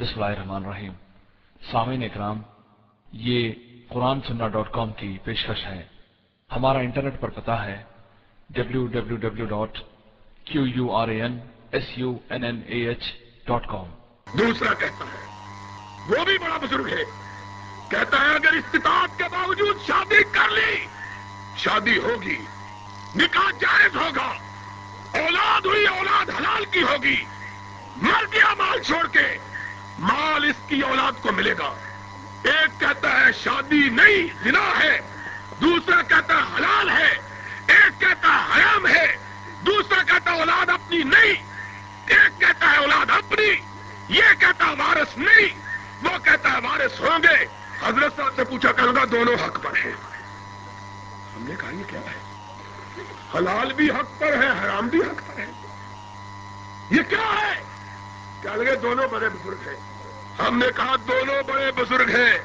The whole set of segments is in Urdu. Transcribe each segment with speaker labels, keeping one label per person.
Speaker 1: بسم اللہ الرحمن الرحیم۔ سامعین اکرام، یہ قرآن سننا ڈاٹ کام کی پیشکش ہے۔ ہمارا انٹرنیٹ پر پتا ہے W W W dot Q U R A N S U N N A H
Speaker 2: dot com دوسرا کہتا ہے، وہ بھی بڑا بزرگ ہے۔ کہتا ہے، اگر استطاعت کے باوجود شادی کر لی، شادی ہوگی، نکاح جائز ہوگا، اولاد ہوئی، اولاد حلال کی ہوگی، مر گیا مال چھوڑ کے مال اس کی اولاد کو ملے گا۔ ایک کہتا ہے شادی نہیں، زنا ہے۔ دوسرا کہتا ہے حلال ہے۔ ایک کہتا ہے حرام ہے۔ دوسرا کہتا ہے اولاد اپنی نہیں۔ ایک کہتا ہے اولاد اپنی۔ یہ کہتا وارث نہیں۔ وہ کہتا ہے وارث ہوں گے۔ حضرت صاحب سے پوچھا کروں گا، دونوں حق پر ہیں۔ ہم نے کہا، یہ کیا ہے؟ حلال بھی حق پر ہے، حرام بھی حق پر ہے۔ یہ کیا ہے؟ چل دونوں بڑے بزرگ ہیں۔ ہم نے کہا دونوں بڑے بزرگ ہیں،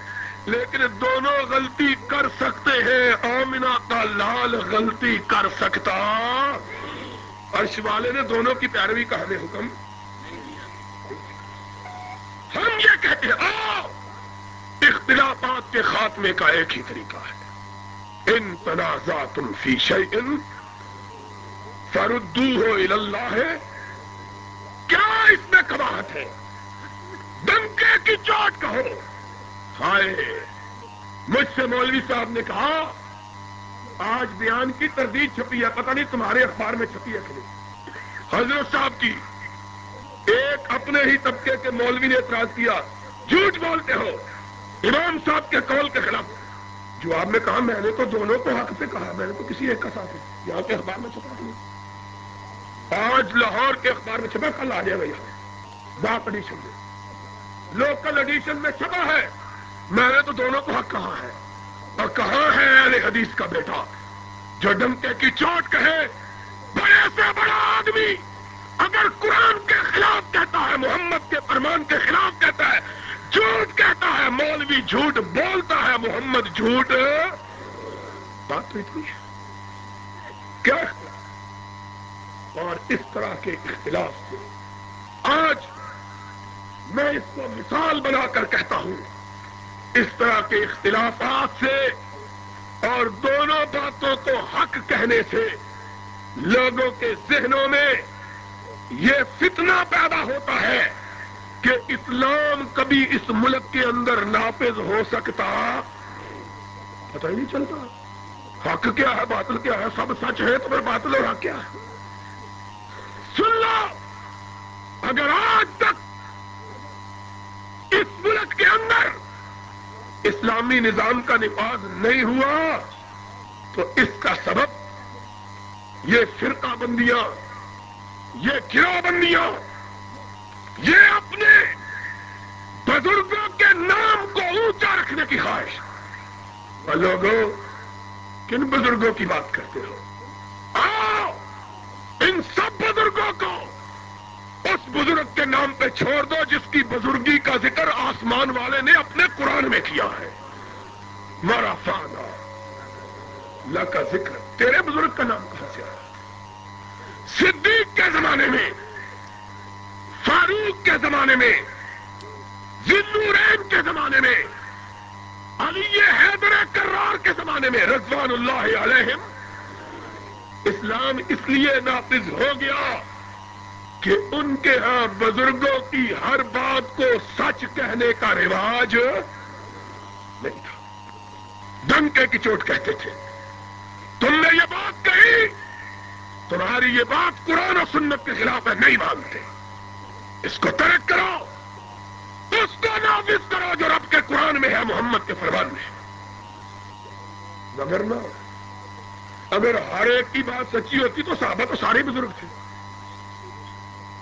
Speaker 2: لیکن دونوں غلطی کر سکتے ہیں۔ آمنا کا لال غلطی کر سکتا۔ عرش والے نے دونوں کی پیروی کا ہمیں حکم۔ ہم یہ کہتے ہیں، آؤ۔ اختلافات کے خاتمے کا ایک ہی طریقہ ہے۔ ان تنازع تم فی شعین فرد ہو اللہ۔ ہے کیا اس میں کباہت ہے۔ دمکے کی چوٹ کہو۔ ہائے، مجھ سے مولوی صاحب نے کہا، آج بیان کی تردید چھپی ہے، پتہ نہیں تمہارے اخبار میں چھپی ہے کہ حضرت صاحب کی ایک اپنے ہی طبقے کے مولوی نے اعتراض کیا، جھوٹ بولتے ہو۔ امام صاحب کے قول کے خلاف۔ جواب میں کہا، میں نے تو دونوں کو حق سے کہا، میں نے تو کسی ایک کا ساتھ یہاں کے اخبار میں چھپا دیا۔ آج لاہور کے اخبار میں چھپا کل آ جائے گا یہاں۔ ڈاک ایڈیشن میں۔ لوکل ایڈیشن میں چھپا ہے۔ میں نے تو دونوں کو حق کہا ہے۔ اور کہاں ہے، اہل حدیث کا بیٹا۔ جو ڈمکے کی چوٹ کہے، بڑے سے بڑا آدمی۔ اگر قرآن کے خلاف کہتا ہے، محمد کے فرمان کے خلاف کہتا ہے، جھوٹ کہتا ہے، مولوی جھوٹ بولتا ہے، محمد جھوٹ، بات تو اتنی ہے۔ کیا اور اس طرح کے اختلاف سے آج میں اس کو مثال بنا کر کہتا ہوں۔ اس طرح کے اختلافات سے اور دونوں باتوں کو حق کہنے سے لوگوں کے ذہنوں میں یہ فتنہ پیدا ہوتا ہے کہ اسلام کبھی اس ملک کے اندر نافذ ہو سکتا۔ پتہ ہی نہیں چلتا۔ حق کیا ہے، باطل کیا ہے؟ سب سچ ہے تو پھر باطل اور حق کیا ہے؟ سن لو، اگر آج تک اس ملک کے اندر اسلامی نظام کا نفاذ نہیں ہوا، تو اس کا سبب یہ فرقہ بندیاں، یہ گروہ بندیاں، یہ اپنے بزرگوں کے نام کو اونچا رکھنے کی خواہش۔ لوگوں، کن بزرگوں کی بات کرتے ہو؟ آؤ، ان سب اس بزرگ کے نام پہ چھوڑ دو جس کی بزرگی کا ذکر آسمان والے نے اپنے قرآن میں کیا ہے۔ مارا فانا۔ لا کا ذکر۔ تیرے بزرگ کا نام کہاں سے آیا؟ صدیق کے زمانے میں، فاروق کے زمانے میں زندورین کے زمانے میں، علی حیدر کرار کے زمانے میں رضوان اللہ علیہم۔ اسلام اس لیے نافذ ہو گیا کہ ان کے ہاں بزرگوں کی ہر بات کو سچ کہنے کا رواج نہیں تھا۔ دنکے کی چوٹ کہتے تھے۔ تم نے یہ بات کہی، تمہاری یہ بات قرآن و سنت کے خلاف ہے، نہیں مانتے۔ اس کو ترک کرو۔ اس کو نافذ کرو جو رب کے قرآن میں ہے، محمد کے فرمان میں مگر نہ اگر ہر ایک کی بات سچی ہوتی تو صحابہ تو سارے بزرگ تھے۔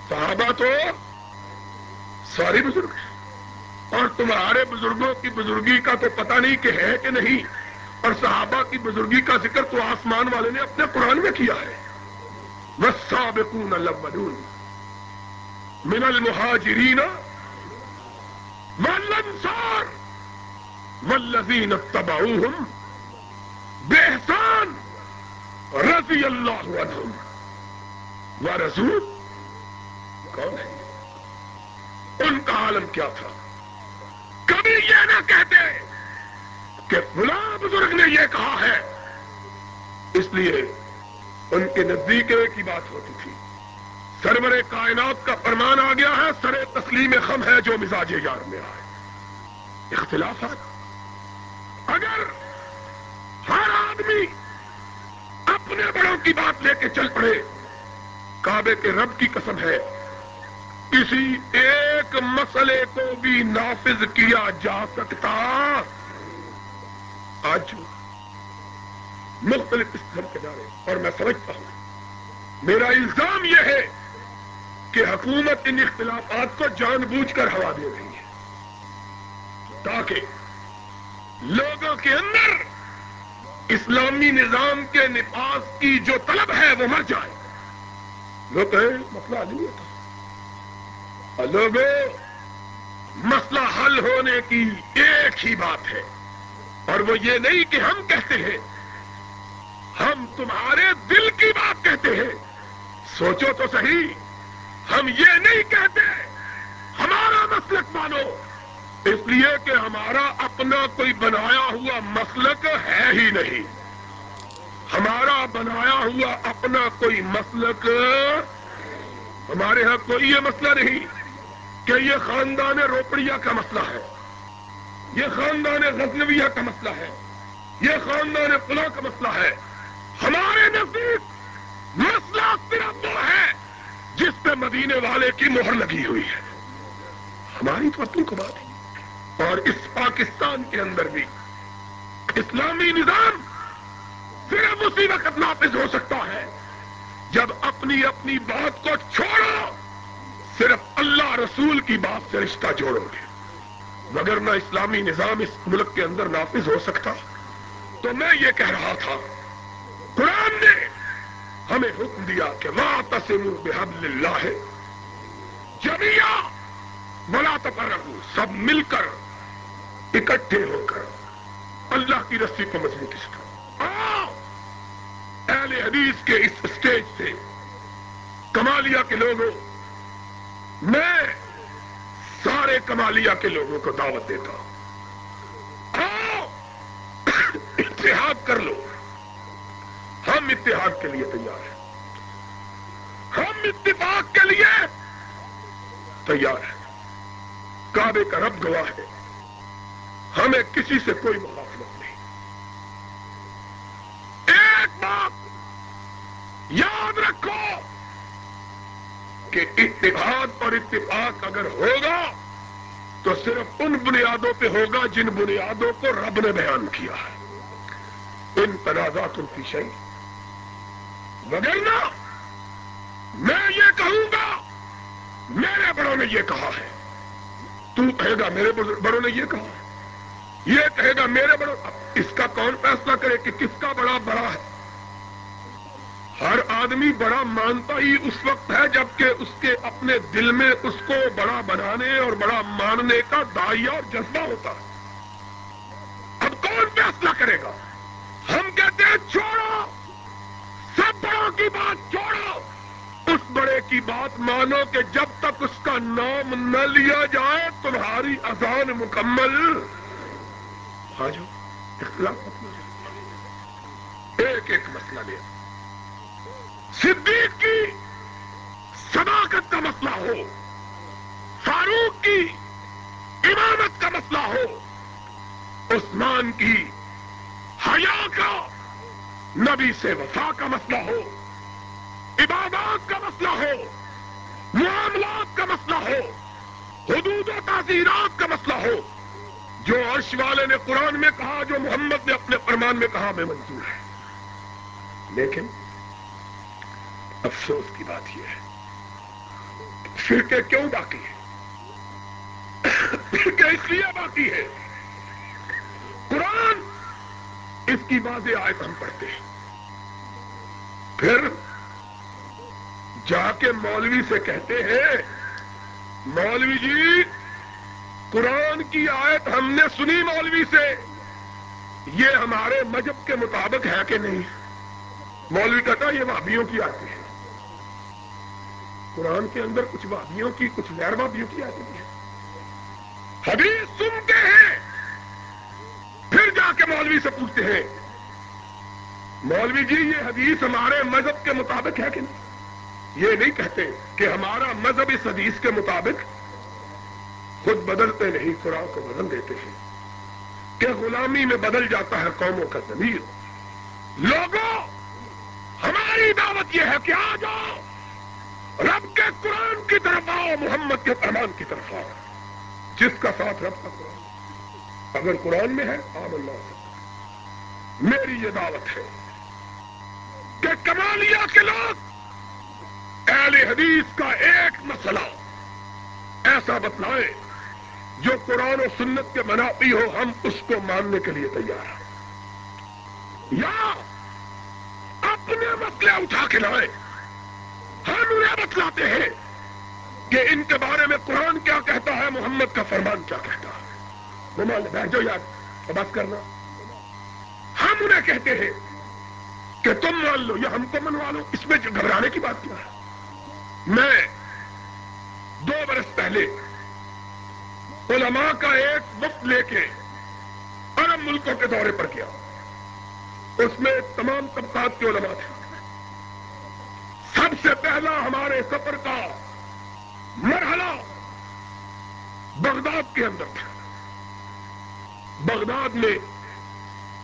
Speaker 2: صحابہ تو سارے بزرگ ہیں۔ اور تمہارے بزرگوں کی بزرگی کا تو پتہ نہیں کہ ہے کہ نہیں۔ اور صحابہ کی بزرگی کا ذکر تو آسمان والے نے اپنے قرآن میں کیا ہے۔ وہ الاولون من المہاجرین والانصار والذین اتبعوہم بحسان رضی اللہ عنہم ورسول کون ہے؟ ان کا عالم کیا تھا؟ کبھی یہ نہ کہتے کہ بلا بزرگ نے یہ کہا ہے۔ اس لیے ان کے نزدیک کی بات ہوتی تھی۔ سرور کائنات کا فرمان آ گیا ہے، سر تسلیم خم ہے جو مزاج یار میں آئے۔ اختلافات اگر ہر آدمی اپنے بڑوں کی بات لے کے چل پڑے، کعبے کے رب کی قسم ہے۔ کسی ایک مسئلے کو بھی نافذ کیا جا سکتا۔ آج مختلف قسم کے دارے اور میں سمجھتا ہوں، میرا الزام یہ ہے کہ حکومت ان اختلافات کو جان بوجھ کر ہوا دے رہی ہے، تاکہ لوگوں کے اندر اسلامی نظام کے نفاذ کی جو طلب ہے وہ مر جائے۔ لوگ مسئلہ نہیں ہوتا لوگوں مسئلہ حل ہونے کی ایک ہی بات ہے۔ اور وہ یہ نہیں کہ ہم کہتے ہیں، ہم تمہارے دل کی بات کہتے ہیں۔ سوچو تو صحیح، ہم یہ نہیں کہتے، ہمارا مسلک مانو۔ اس لیے کہ ہمارا اپنا کوئی بنایا ہوا مسلک ہے ہی نہیں۔ ہمارا بنایا ہوا اپنا کوئی مسلک، ہمارے ہاں کوئی یہ مسئلہ نہیں۔ کہ یہ خاندان روپڑیا کا مسئلہ ہے۔ یہ خاندان غزنویہ کا مسئلہ ہے۔ یہ خاندان پلا کا مسئلہ ہے۔ ہمارے نزدیک مسئلہ صرف وہ ہے جس پہ مدینے والے کی مہر لگی ہوئی ہے۔ ہماری تو اپنی کو بات ہے۔ اور اس پاکستان کے اندر بھی اسلامی نظام صرف اسی وقت نافذ ہو سکتا ہے جب اپنی اپنی بات کو چھوڑو۔ صرف اللہ رسول کی بات سے رشتہ جوڑو گے۔ مگر نہ اسلامی نظام اس ملک کے اندر نافذ ہو سکتا۔ تو میں یہ کہہ رہا تھا، قرآن نے ہمیں حکم دیا کہ وا تسم بحبل اللہ جمیا بلا تفر سب مل کر اکٹھے ہو کر اللہ کی رسی کو مضبوطی سے کرو اہل حدیث کے اس اسٹیج سے کمالیا کے لوگوں میں سارے کمالیا کے لوگوں کو دعوت دیتا ہوں۔ آؤ، اتحاد کر لو۔ ہم اتحاد کے لیے تیار ہیں۔ ہم اتفاق کے لیے تیار ہیں۔ کعبے کا رب گواہ ہے۔ ہمیں کسی سے کوئی مخالفت نہیں۔ ایک بات یاد رکھو۔ کہ اتحاد اور اتفاق اگر ہوگا تو صرف ان بنیادوں پہ ہوگا جن بنیادوں کو رب نے بیان کیا ہے۔ ان تنازعات ان کی وغیرہ میں یہ کہوں گا، میرے بڑوں نے یہ کہا ہے۔ تو کہے گا، میرے بڑوں نے یہ کہا ہے۔ یہ کہے گا، میرے بڑوں، اس کا کون فیصلہ کرے کہ کس کا بڑا بڑا ہے؟ ہر آدمی بڑا مانتا ہی اس وقت ہے جبکہ اس کے اپنے دل میں اس کو بڑا بنانے اور بڑا ماننے کا دائیا اور جذبہ ہوتا ہے۔ اب کون فیصلہ کرے گا؟ ہم کہتے ہیں چھوڑو! سب بڑوں کی بات چھوڑو! اس بڑے کی بات مانو کہ جب تک اس کا نام نہ لیا جائے، تمہاری اذان مکمل۔ آ جاؤ اختلاف ایک ایک مسئلہ لیا صدیق کی صداقت کا مسئلہ ہو، فاروق کی امامت کا مسئلہ ہو، عثمان کی حیا کا، نبی سے وفا کا مسئلہ ہو عبادات کا مسئلہ ہو، معاملات کا مسئلہ ہو، حدود و تعزیرات کا مسئلہ ہو۔ جو عرش والے نے قرآن میں کہا، جو محمد نے اپنے فرمان میں کہا میں منظور ہے۔ لیکن افسوس کی بات یہ ہے۔ فرقے کیوں باقی ہے فرقے اس لیے باقی ہے قرآن اس کی واضح آیت ہم پڑھتے ہیں۔ پھر جا کے مولوی سے کہتے ہیں، مولوی جی قرآن کی آیت ہم نے سنی مولوی سے۔ یہ ہمارے مذہب کے مطابق ہے کہ نہیں؟ مولوی کہتا یہ بھابھیوں کی آتی ہے۔ قرآن کے اندر کچھ وادیوں کی، کچھ غیر وادیوں کی آتی ہے حدیث سنتے ہیں، پھر جا کے مولوی سے پوچھتے ہیں، مولوی جی یہ حدیث ہمارے مذہب کے مطابق ہے کہ نہیں؟ یہ نہیں کہتے کہ ہمارا مذہب اس حدیث کے مطابق خود بدلتے نہیں، قرآن کو بدل دیتے ہیں۔ کہ غلامی میں بدل جاتا ہے قوموں کا ضمیر۔ لوگوں، ہماری دعوت یہ ہے کہ آ جاؤ۔ رب کے قرآن کی طرف آؤ، محمد کے فرمان کی طرف آؤ۔ جس کا ساتھ رب کا قرآن۔ اگر قرآن میں ہے آم اللہ میری یہ دعوت ہے کہ کمالیا کے لوگ اہل حدیث کا ایک مسئلہ ایسا بتلائے جو قرآن و سنت کے منافی ہو، ہم اس کو ماننے کے لیے تیار ہیں۔ یا اپنے مسئلے اٹھا کے لائے ہم انہیں بتلاتے ہیں کہ ان کے بارے میں قرآن کیا کہتا ہے، محمد کا فرمان کیا کہتا ہے۔ وہ مان لے بیٹھ جاؤ بات کرنا۔ ہم انہیں کہتے ہیں کہ تم مان لو یا ہم کو منوا لو، اس میں گھبرانے کی بات کیا ہے۔ میں دو برس پہلے علماء کا ایک وقت لے کے عرب ملکوں کے دورے پر کیا اس میں تمام طبقات کے علماء تھے۔ سب سے پہلا ہمارے سفر کا مرحلہ بغداد کے اندر تھا۔ بغداد میں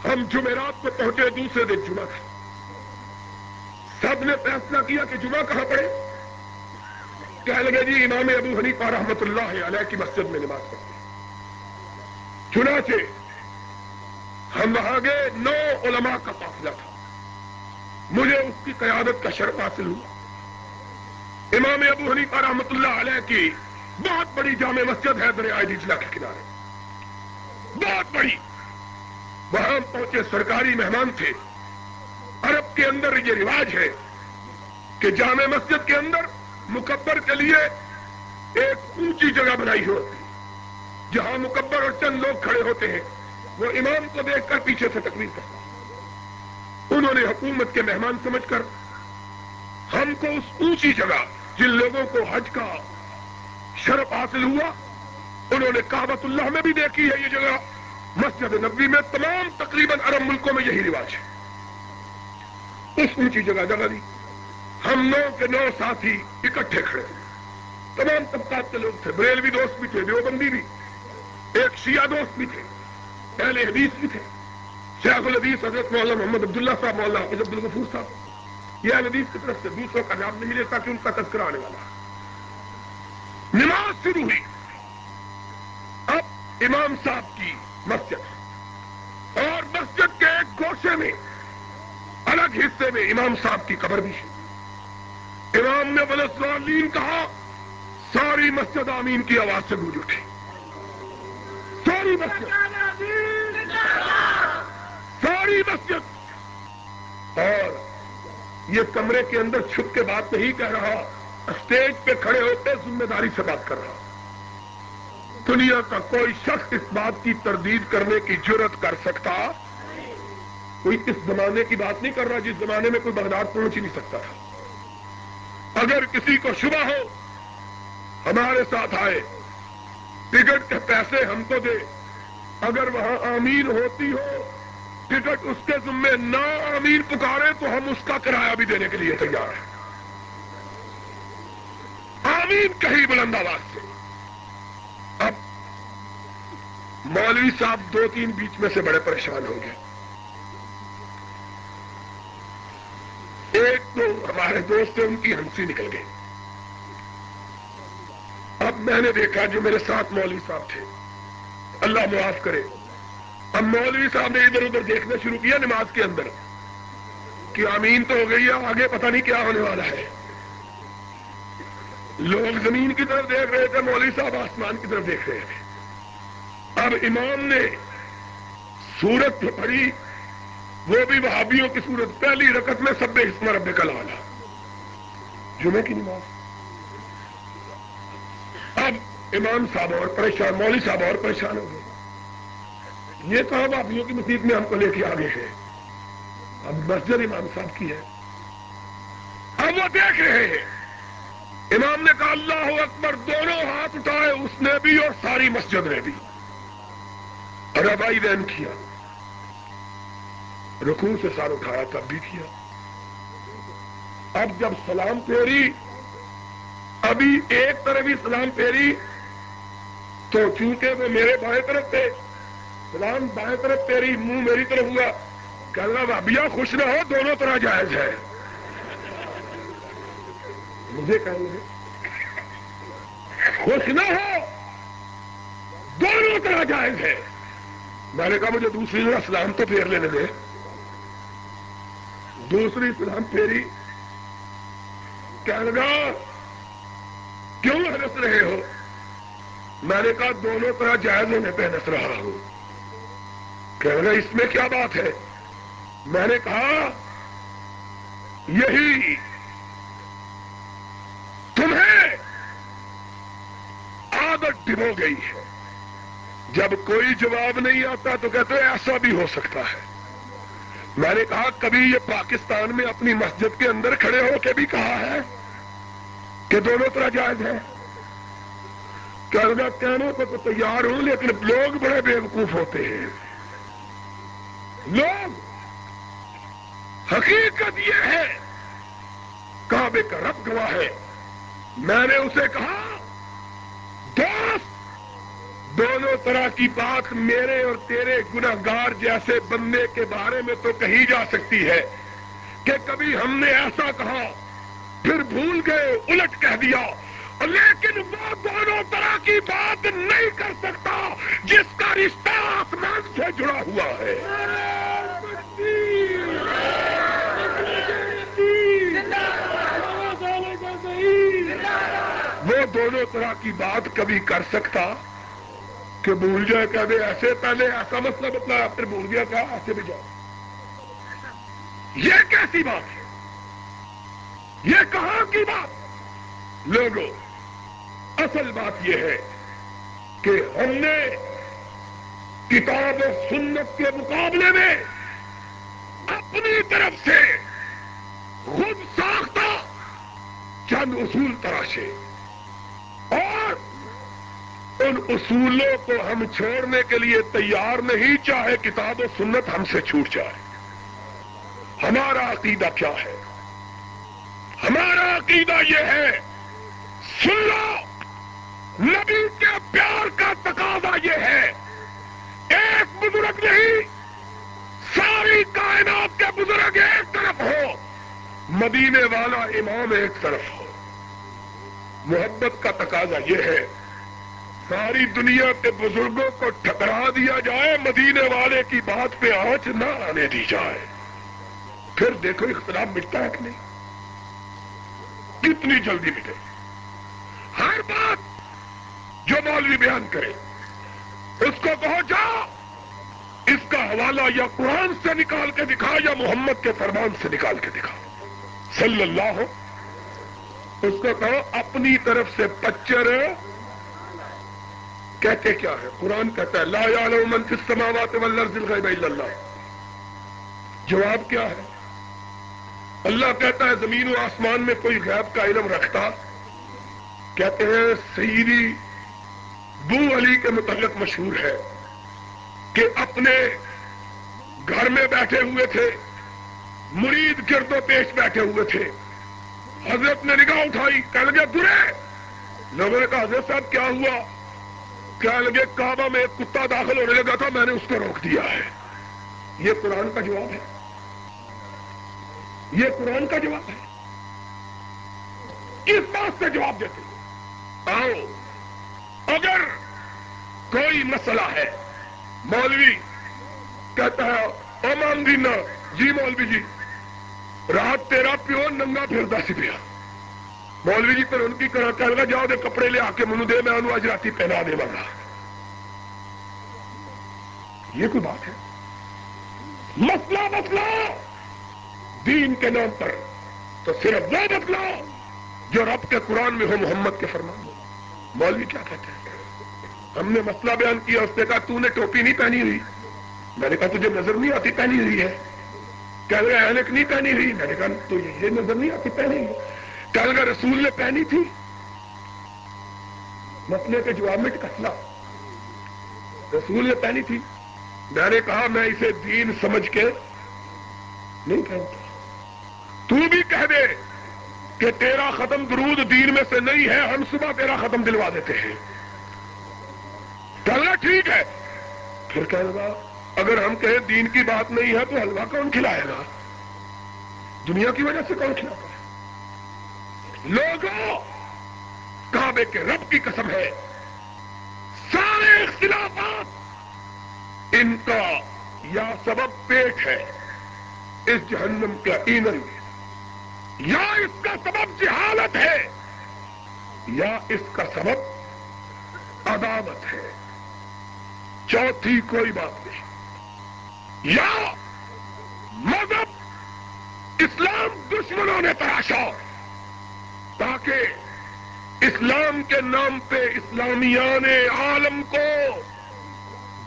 Speaker 2: ہم جمعرات کو پہنچے، دوسرے دن جمعہ۔ تھا سب نے فیصلہ کیا کہ جمعہ کہاں پڑے؟ کہہ لگے جی امام ابو حنیفہ رحمت اللہ علیہ کی مسجد میں نماز پڑھتے چنانچہ ہم وہاں گئے، نو علماء کا فاصلہ تھا۔ مجھے اس کی قیادت کا شرف حاصل ہوا۔ امام ابو حنیفہ رحمت اللہ علیہ کی بہت بڑی جامع مسجد ہے دریائے دجلہ کے کنارے۔ بہت بڑی۔ وہاں پہنچے، سرکاری مہمان تھے۔ عرب کے اندر یہ رواج ہے کہ جامع مسجد کے اندر مکبر کے لیے ایک اونچی جگہ بنائی ہوتی جہاں مکبر اور چند لوگ کھڑے ہوتے ہیں۔ وہ امام کو دیکھ کر پیچھے سے تقریر کرتے انہوں نے حکومت کے مہمان سمجھ کر ہم کو اس اونچی جگہ جن لوگوں کو حج کا شرف حاصل ہوا، انہوں نے کابت اللہ میں بھی دیکھی ہے یہ جگہ۔ مسجد نبوی میں تمام تقریباً عرب ملکوں میں یہی رواج ہے۔ اس اونچی جگہ جگہ دی ہم نو کے نو ساتھی اکٹھے کھڑے تمام طبقات کے لوگ تھے، بریلوی دوست بھی تھے، دیوبندی بھی۔ ایک شیعہ دوست بھی تھے پہلے حدیث بھی تھے۔ شیخ الحدیث حضرت مولانا محمد عبداللہ صاحب، مولانا عبد الغفور صاحب۔ یہ حدیث کی طرف سے دوسروں کا نام نہیں لیتا کہ ان کا تذکرہ آنے والا نماز شروع ہوئی۔ اب امام صاحب کی مسجد اور مسجد کے ایک گوشے میں، الگ حصے میں امام صاحب کی قبر بھی ہے امام نے بلسلیم کہا، ساری مسجد آمین کی آواز سے گونج اٹھی۔ ساری مسجد۔ ساری مسجد۔ اور یہ کمرے کے اندر چھپ کے بات نہیں کہہ رہا، اسٹیج پہ کھڑے ہوتے ذمہ داری سے بات کر رہا۔ دنیا کا کوئی شخص اس بات کی تردید کرنے کی جرت کر سکتا؟ کوئی اس زمانے کی بات نہیں کر رہا جس زمانے میں کوئی بغداد پہنچ ہی نہیں سکتا تھا۔ اگر کسی کو شبہ ہو، ہمارے ساتھ آئے، ٹکٹ کے پیسے ہم کو دے۔ اگر وہاں آمین ہوتی ہو ٹکٹ اس کے ذمے نہ آمین پکارے تو ہم اس کا کرایہ بھی دینے کے لیے تیار ہیں۔ آمین کہیں بلند آواز سے۔ اب مولوی صاحب دو تین بیچ میں سے بڑے پریشان ہوں گے۔ ایک تو ہمارے دوست ان کی ہنسی نکل گئی۔ اب میں نے دیکھا جو میرے ساتھ مولوی صاحب تھے۔ اللہ معاف کرے۔ اب مولوی صاحب نے ادھر ادھر دیکھنا شروع کیا نماز کے اندر کہ امین تو ہو گئی ہے، آگے پتہ نہیں کیا ہونے والا ہے۔ لوگ زمین کی طرف دیکھ رہے تھے، مولوی صاحب آسمان کی طرف دیکھ رہے تھے۔ اب امام نے سورت پڑھی، وہ بھی وہابیوں کی صورت پہلی رکت میں سب اسم رب کا لالا جمعے کی نماز۔ اب امام صاحب اور پریشان، مولوی صاحب اور پریشان ہو گئے۔ یہ کہا بابیوں کی مسجد میں ہم کو لے کے آگے ہیں اب مسجد امام صاحب کی ہے اب وہ دیکھ رہے ہیں۔ امام نے کہا، اللہ اکبر، دونوں ہاتھ اٹھائے، اس نے بھی اور ساری مسجد نے بھی۔ اور ابائی دین کیا۔ رکوع سے سار اٹھایا، تب بھی کیا۔ اب جب سلام پھیری، ابھی ایک طرف ہی سلام پھیری، تو چونکہ وہ میرے بائیں طرف تھے سلام بائیں طرف پھیری منہ میری طرف ہوا۔ کہنا ابیا خوش نہ ہو دونوں طرح جائز ہے مجھے کہنا خوش نہ ہو، دونوں طرح جائز ہے میں نے کہا، مجھے دوسری طرح سلام تو پھیر لینے دے۔ دوسری سلام پھیری۔ کہنے لگا، کیوں ہنس رہے ہو؟ میں نے کہا، دونوں طرح جائز ہونے پہ ہنس رہا ہوں۔ کہنے لگا اس میں کیا بات ہے؟ میں نے کہا، یہی تمہیں عادت ڈبو گئی ہے۔ جب کوئی جواب نہیں آتا تو کہتے ایسا بھی ہو سکتا ہے۔ میں نے کہا، کبھی یہ پاکستان میں اپنی مسجد کے اندر کھڑے ہو کے بھی کہا ہے کہ دونوں طرح جائز ہے کہنا کہنے کو تو تیار ہوں، لیکن لوگ بڑے بیوقوف ہوتے ہیں۔ لوگ حقیقت یہ ہے کعبے کا رب گواہ ہے۔ میں نے اسے کہا، دوست، دونوں طرح کی بات میرے اور تیرے گناگار جیسے بندے کے بارے میں تو کہی جا سکتی ہے کہ کبھی ہم نے ایسا کہا، پھر بھول گئے، الٹ کہہ دیا۔ لیکن وہ دونوں طرح کی بات نہیں کر سکتا جس کا رشتہ آسمان سے جڑا ہوا ہے۔ وہ دونوں طرح کی بات کبھی کر سکتا کہ بھول جائے کہ ایسے پہلے ایسا مسئلہ بتلا پھر بھول گیا کہا ایسے بھی جاؤ یہ کیسی بات ہے؟ یہ کہاں کی بات؟ لوگوں اصل بات یہ ہے کہ ہم نے کتاب و سنت کے مقابلے میں اپنی طرف سے خود ساختہ چند اصول تراشے اور ان اصولوں کو ہم چھوڑنے کے لیے تیار نہیں چاہے کتاب و سنت ہم سے چھوٹ جائے۔ ہمارا عقیدہ کیا ہے؟ ہمارا عقیدہ یہ ہے سن لو نبی کے پیار کا تقاضا یہ ہے۔ ایک بزرگ نہیں، ساری کائنات کے بزرگ ایک طرف ہو، مدینے والا امام ایک طرف ہو۔ محبت کا تقاضا یہ ہے، ساری دنیا کے بزرگوں کو ٹھکرا دیا جائے، مدینے والے کی بات پہ آنچ نہ آنے دی جائے۔ پھر دیکھو، اختلاف مٹتا ہے کہ نہیں؟ کتنی جلدی مٹے ہر بات جو مولوی بیان کرے، اس کو کہو جاؤ اس کا حوالہ یا قرآن سے نکال کے دکھا یا محمد کے فرمان سے نکال کے دکھا۔ صلی اللہ ہو اس کو کہو، اپنی طرف سے پچر کہتے کیا ہے؟ قرآن کہتا ہے، لا یعلم من فی السماوات والارض الغیب الا اللہ۔ جواب کیا ہے؟ اللہ کہتا ہے، زمین و آسمان میں کوئی غیب کا علم رکھتا؟ کہتے ہیں سیدی بو علی کے متعلق مشہور ہے کہ اپنے گھر میں بیٹھے ہوئے تھے، مرید گرد و پیش بیٹھے ہوئے تھے۔ حضرت نے نگاہ اٹھائی کہہ لگے، برے! لوگوں نے کہا، حضرت صاحب، کیا ہوا؟ کہہ لگے، کعبہ میں ایک کتا داخل ہونے لگا تھا، میں نے اس کو روک دیا ہے۔ یہ قرآن کا جواب ہے۔ یہ قرآن کا جواب ہے۔ کس بات سے جواب دیتے آؤ۔ اگر کوئی مسئلہ ہے، مولوی کہتا ہے، او مان دینا جی مولوی جی رات تیرا پیو ننگا پھرتا سی پیا۔ مولوی جی پھر ان کی کرا کہہ لگا جاؤ دے کپڑے لے آ کے منو دے، میں انہوں آج راتی پہنا دے گا یہ کوئی بات ہے؟ مسئلہ مسئلہ! دین کے نام پر تو صرف وہ بتلاؤ جو رب کے قرآن میں ہو، محمد کے فرمان میں مولوی کیا کہتے ہیں؟ ہم نے مسئلہ بیان کیا، اس نے کہا، تو نے ٹوپی نہیں پہنی ہوئی۔ میں نے کہا، تجھے نظر نہیں آتی پہنی ہوئی ہے۔ کہہ رہے اینک نہیں پہنی ہوئی۔ میں نے کہا، تو یہ نظر نہیں آتی پہنی ہوئی۔ کل اگر رسول نے پہنی تھی۔ مسئلے کے جواب میں کسلا رسول نے پہنی تھی۔ میں نے کہا، میں اسے دین سمجھ کے نہیں پہنتا۔ تو بھی کہہ دے۔ کہ تیرا ختم درود دین میں سے نہیں ہے، ہم صبح تیرا ختم دلوا دیتے ہیں۔ کہنا ٹھیک ہے۔ پھر کہے گا اگر ہم کہیں دین کی بات نہیں ہے تو حلوہ کون کھلائے گا؟ دنیا کی وجہ سے کون کھلاتا ہے؟ لوگوں، کعبے کے رب کی قسم ہے۔ سارے اختلافات ان کا یا سبب پیٹ ہے۔ اس جہنم کا ایندھن یا اس کا سبب جہالت ہے، یا اس کا سبب عداوت ہے۔ چوتھی کوئی بات نہیں۔ یا مذہب اسلام دشمنوں نے تراشا، تاکہ اسلام کے نام پہ اسلامیان عالم کو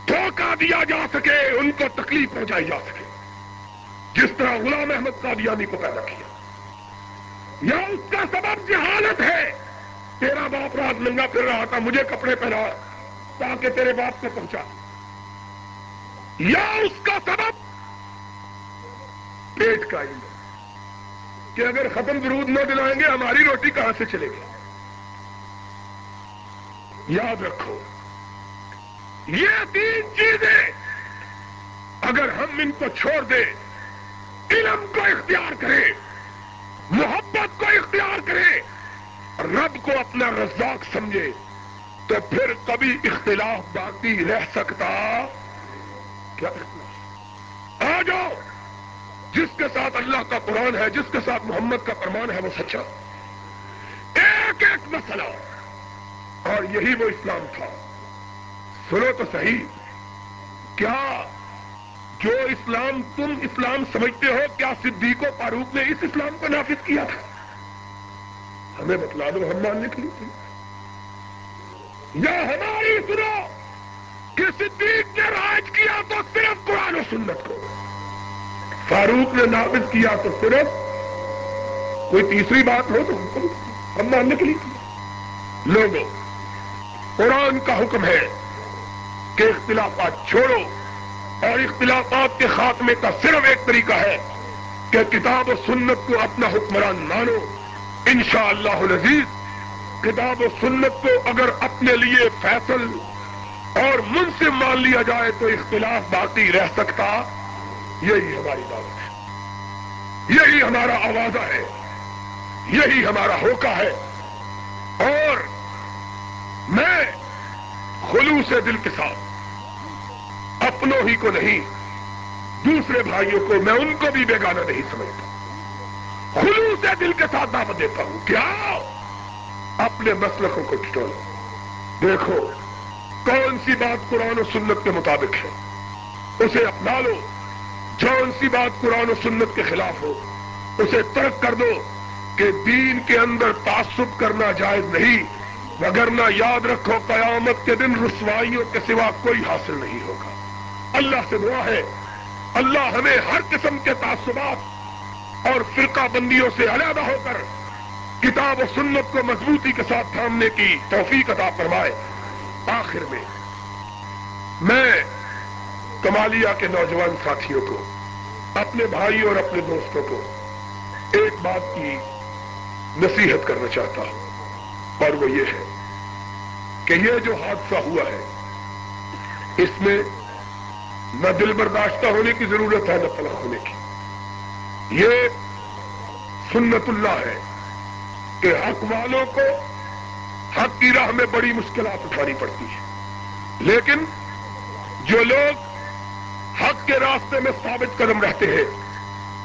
Speaker 2: دھوکہ دیا جا سکے، ان کو تکلیف پہنچائی جا سکے۔ جس طرح غلام احمد قادیانی کو پیدا کیا۔ یا اس کا سبب جہالت ہے۔ تیرا باپ رات ننگا پھر رہا تھا، مجھے کپڑے پہنا۔ تاکہ تیرے باپ سے پہنچا یا اس کا سبب پیٹ کا علم کہ اگر ختم درود نہ دلائیں گے، ہماری روٹی کہاں سے چلے گی؟ یاد رکھو، یہ تین چیزیں اگر ہم ان کو چھوڑ دیں، علم کو اختیار کریں محبت کو اختیار کرے، رب کو اپنا رزاق سمجھے، تو پھر کبھی اختلاف باقی رہ سکتا۔ کیا اختلاف؟ آ جاؤ، جس کے ساتھ اللہ کا قرآن ہے، جس کے ساتھ محمد کا فرمان ہے، وہ سچا۔ ایک ایک مسئلہ۔ اور یہی وہ اسلام تھا۔ سنو تو صحیح۔ کیا جو اسلام تم اسلام سمجھتے ہو، کیا صدیق و فاروق نے اس اسلام کو نافذ کیا تھا؟ ہمیں بتلا دو، ہم ماننے کے لیے یا ہماری سنو، کہ صدیق نے راج کیا تو صرف قرآن و سنت کو۔ فاروق نے نافذ کیا تو صرف کوئی تیسری بات ہو تو ہم ماننے کے لیے لوگوں، قرآن کا حکم ہے کہ اختلافات چھوڑو۔ اور اختلافات کے خاتمے کا صرف ایک طریقہ ہے کہ کتاب و سنت کو اپنا حکمران مانو۔ انشاءاللہ العزیز، کتاب و سنت کو اگر اپنے لیے فیصل اور منصف مان لیا جائے تو اختلاف باقی رہ سکتا۔ یہی ہماری دعوت ہے۔ یہی ہمارا آوازہ ہے۔ یہی ہمارا ہوکا ہے۔ اور میں خلوص دل کے ساتھ اپنوں ہی کو نہیں، دوسرے بھائیوں کو میں ان کو بھی بیگانہ نہیں سمجھتا۔ خلوص دل کے ساتھ دعوت دیتا ہوں کیا اپنے مسلکوں کو ٹٹولو۔ دیکھو، کون سی بات قرآن و سنت کے مطابق ہے؟ اسے اپنا لو۔ جون سی بات قرآن و سنت کے خلاف ہو، اسے ترک کر دو کہ دین کے اندر تعصب کرنا جائز نہیں، وگرنہ یاد رکھو قیامت کے دن رسوائیوں کے سوا کوئی حاصل نہیں ہوگا۔ اللہ سے دعا ہے۔ اللہ ہمیں ہر قسم کے تعصبات اور فرقہ بندیوں سے علیحدہ ہو کر کتاب و سنت کو مضبوطی کے ساتھ تھامنے کی توفیق عطا فرمائے۔ آخر میں میں کمالیہ کے نوجوان ساتھیوں کو، اپنے بھائی اور اپنے دوستوں کو ایک بات کی نصیحت کرنا چاہتا ہوں۔ اور وہ یہ ہے کہ یہ جو حادثہ ہوا ہے، اس میں نہ دل برداشتہ ہونے کی ضرورت ہے، نہ فلق ہونے کی۔ یہ سنت اللہ ہے کہ حق والوں کو حق کی راہ میں بڑی مشکلات اٹھانی پڑتی ہے لیکن جو لوگ حق کے راستے میں ثابت قدم رہتے ہیں،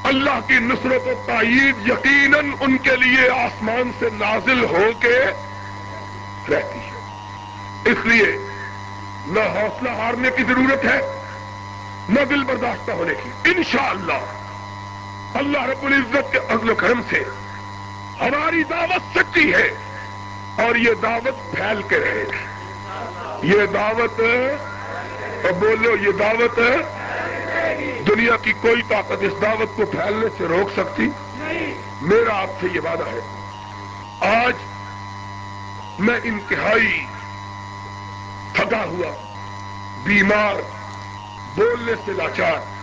Speaker 2: اللہ کی نصرت و تائید یقیناً ان کے لیے آسمان سے نازل ہو کے رہتی ہے۔ اس لیے نہ حوصلہ ہارنے کی ضرورت ہے نہ دل برداشتہ ہونے کی۔ انشاءاللہ اللہ رب العزت کے عزل و کرم سے ہماری دعوت سچی ہے اور یہ دعوت پھیل کے رہے۔ یہ دعوت، بولو، یہ دعوت دنیا کی کوئی طاقت اس دعوت کو پھیلنے سے روک سکتی؟ میرا آپ سے یہ وعدہ ہے۔ آج میں انتہائی تھکا ہوا، بیمار بولنے سے لاچار۔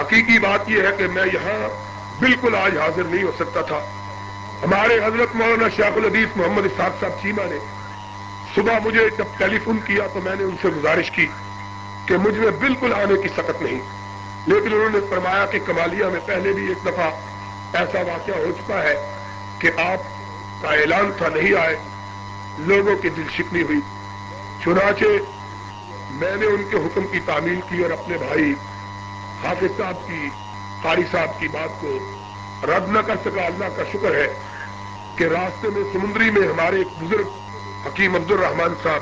Speaker 2: حقیقی بات یہ ہے کہ میں یہاں بالکل آج حاضر نہیں ہو سکتا تھا۔ ہمارے حضرت مولانا شیخ الحدیث محمد اسحاق صاحب چیمہ نے صبح مجھے جب ٹیلی فون کیا تو میں نے ان سے گزارش کی کہ مجھ میں بالکل آنے کی سکت نہیں۔ لیکن انہوں نے فرمایا کہ کمالیہ میں پہلے بھی ایک دفعہ ایسا واقعہ ہو چکا ہے کہ آپ کا اعلان تھا نہیں آئے، لوگوں کی دل شکنی ہوئی۔ چنانچہ میں نے ان کے حکم کی تعمیل کی اور اپنے بھائی حافظ صاحب کی، قاری صاحب کی بات کو رد نہ کر سکا۔ اللہ کا شکر ہے کہ راستے میں سمندری میں ہمارے ایک بزرگ حکیم عبد الرحمان صاحب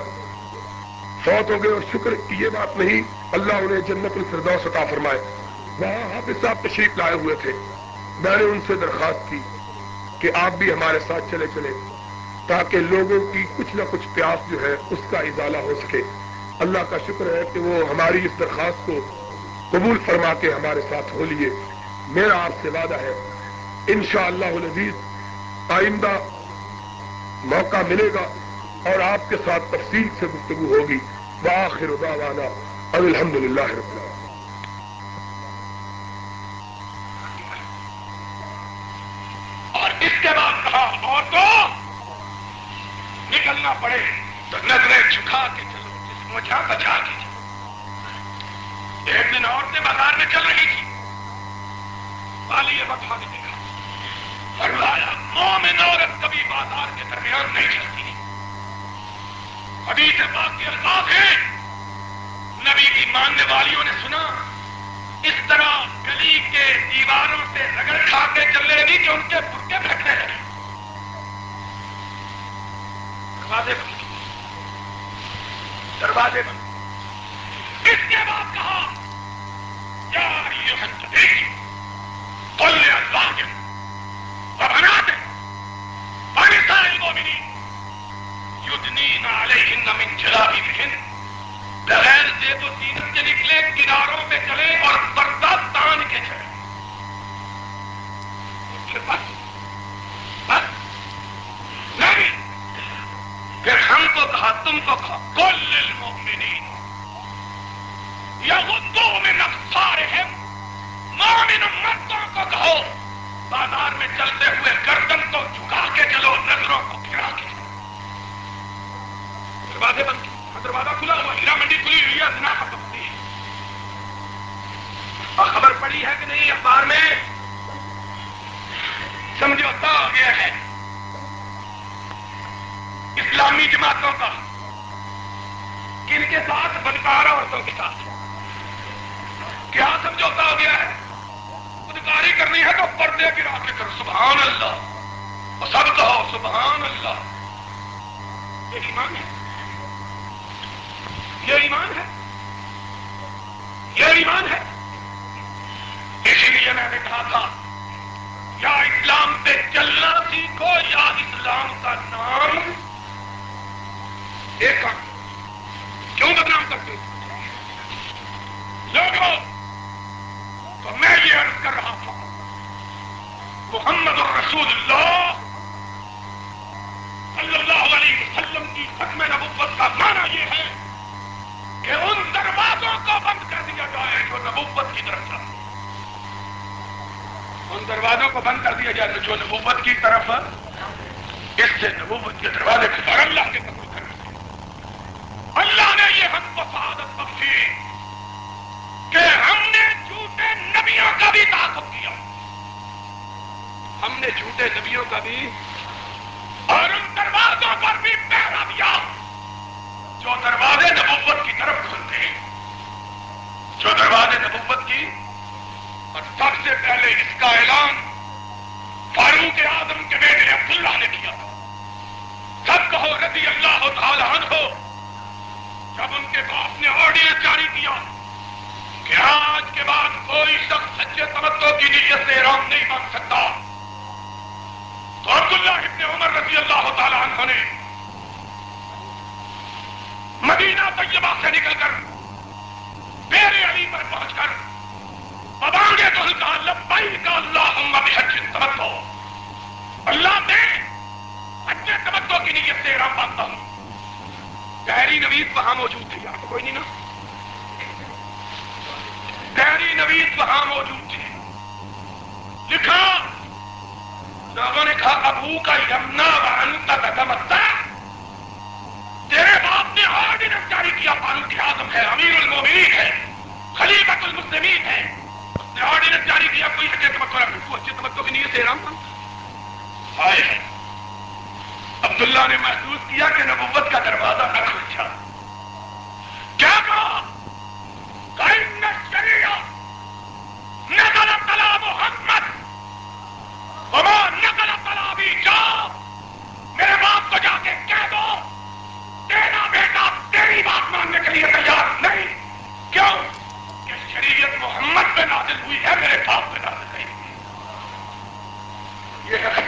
Speaker 2: فوت ہو گئے اور شکر کی یہ بات نہیں، اللہ انہیں جنت الفردوس عطا فرمائے۔ وہاں حافظ صاحب تشریف لائے ہوئے تھے۔ میں نے ان سے درخواست کی کہ آپ بھی ہمارے ساتھ چلے چلے تاکہ لوگوں کی کچھ نہ کچھ پیاس جو ہے اس کا ازالہ ہو سکے۔ اللہ کا شکر ہے کہ وہ ہماری اس درخواست کو قبول فرما کے ہمارے ساتھ ہو لیے۔ میرا آپ سے وعدہ ہے، انشاءاللہ شاء اللہ آئندہ موقع ملے گا اور آپ کے ساتھ تفصیل سے گفتگو ہوگی۔ وآخر دعوانا الحمد للہ رب
Speaker 3: اور اس کے بعد کہا، اور تو نکلنا پڑے تو نظریں جھکا کے چلو مجھا بچا کے ایک دن عورتیں بازار میں چل رہی تھی والی وفا نے دیکھا۔ فرمایا، مومن عورت کبھی بازار کے درمیان نہیں چلتی۔ ابھی سے بات کے الفاظ ہیں۔ نبی کی ماننے والیوں نے سنا، اس طرح گلی کے دیواروں سے رگڑ کھا کے چلے نہیں کہ ان کے پٹے پھٹنے لگے دروازے بند اس کے بعد کہا یار یہ قل لأزواجهم وبناتهم ونساء المؤمنين يدنين عليهن من جلابيبهن بغیر زیب و زینت کے نکلے، کناروں پہ چلے اور پردہ تان کے چلے۔ بس بس، نہیں۔ پھر ہم کو کہا، تم کو کہا گردن کو جھکا کے چلو نظروں کو پھرا کے۔ دروازے بند۔ ہاں، دروازہ کھلا ہوا، ہیرا منڈی کھلی ہوئی ہے اتنا ختم اور خبر پڑی ہے کہ نہیں، اخبار میں۔ سمجھوتا ہو گیا ہے۔ اسلامی جماعتوں کا۔ کن کے ساتھ بدکار عورتوں کے ساتھ کیا سمجھوتا ہو گیا ہے خودکاری کرنی ہے تو پردے گرا کے کرو، سبحان اللہ۔ اور سب کہو، سبحان اللہ۔ یہ ایمان ہے۔ یہ ایمان ہے۔ یہ ایمان ہے۔ اسی لیے میں نے کہا تھا، یا اسلام پہ چلنا سیکھو، یا اسلام کا نام ایک کیوں بدنام کرتے لوگوں، تو میں یہ عرض کر رہا تھا۔ محمد الرسول اللہ صلی اللہ علیہ وسلم کی ختم نبوت کا معنی یہ ہے کہ ان دروازوں کو بند کر دیا جائے جو نبوت کی طرف جاتے ان دروازوں کو بند کر دیا جائے جو نبوت کی طرف اس سے نبوت کے دروازے کو اللہ کے قبول کر اللہ نے یہ ہم وفادت بخشی کہ ہم نے جھوٹے نبیوں کا بھی تعاقب ہم نے جھوٹے نبیوں کا بھی اور ان دروازوں پر بھی پہرا دیا۔ جو دروازے نبوت کی طرف کھلتے ہیں، جو دروازے نبوت کی، اور سب سے پہلے اس کا اعلان فاروق اعظم کے بیٹے عبداللہ نے کیا سب کہو، رضی اللہ تعالیٰ عنہ، جب ان کے باپ نے آڈینس جاری کیا کہ آج کے بعد کوئی شخص سچے تمتوں کی نیت سے رام نہیں بن سکتا۔ تو عبداللہ ابن عمر رضی اللہ تعالیٰ عنہ نے مدینہ طیبہ سے نکل کر میرے علی پر پہنچ کر ببانگے تو کا لبائی کا اللہ بحج تمتو اللہ نے تمکوں کی نیت سے احرام باندھتا ہوں. گہری نویز وہاں موجود تھی. آپ کو کوئی نہیں نا؟ گہری نویز وہاں موجود تھی. لکھا نے کہا، ابو کا یمنا وانتا تمتا تیرے باپ نے آرڈیننس جاری کیا، فاروق اعظم ہے، امیر المومنین ہے خلیفت المسلمین ہے. اس نے آرڈیننس جاری کیا، کوئی اچھے تمکو رکھ تو اچھے تمکو کی نیت سے احرام باندھتا آئے عبداللہ نے محسوس کیا کہ نبوت کا دروازہ نہ کھل اچھا پہ نازل ہوئی ہے میرے کام پہ نازل نہیں ہوئی یہ ہے